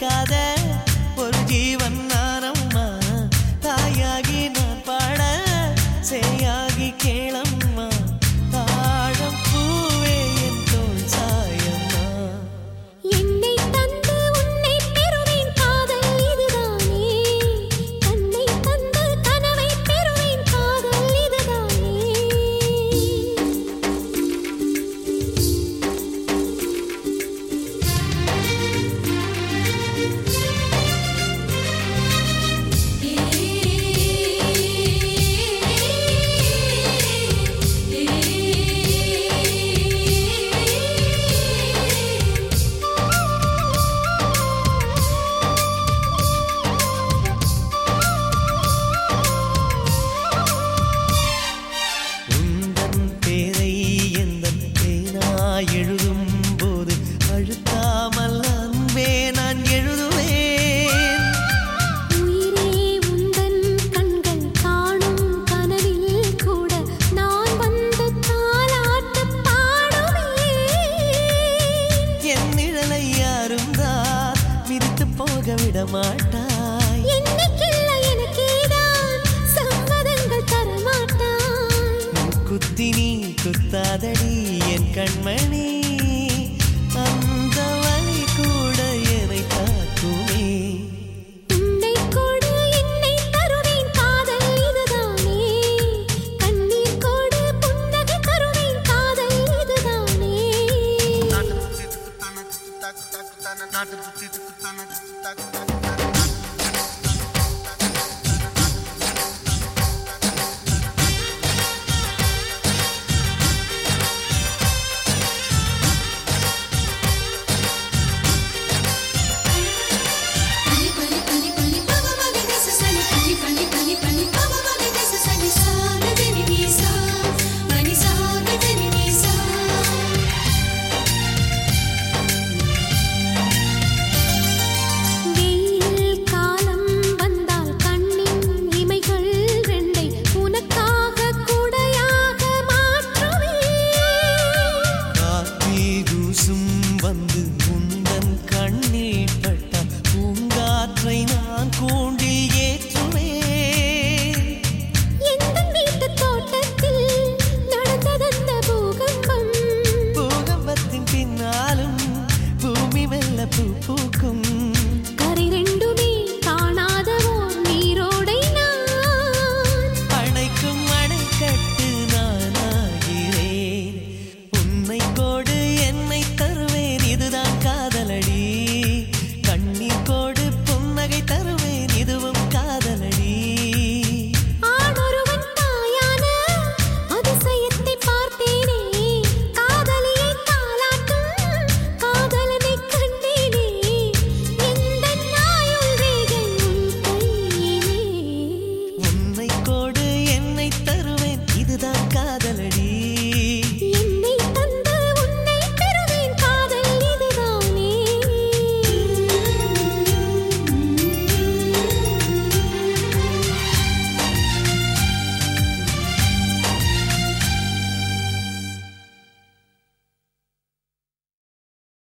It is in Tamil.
cadena. தங்க விட மாட்டாய் குத்தி நீ குத்தாதடி என் கண்மணி. அந்த வழி கூட எதை காக்குமே. நாட்டு tac, tac.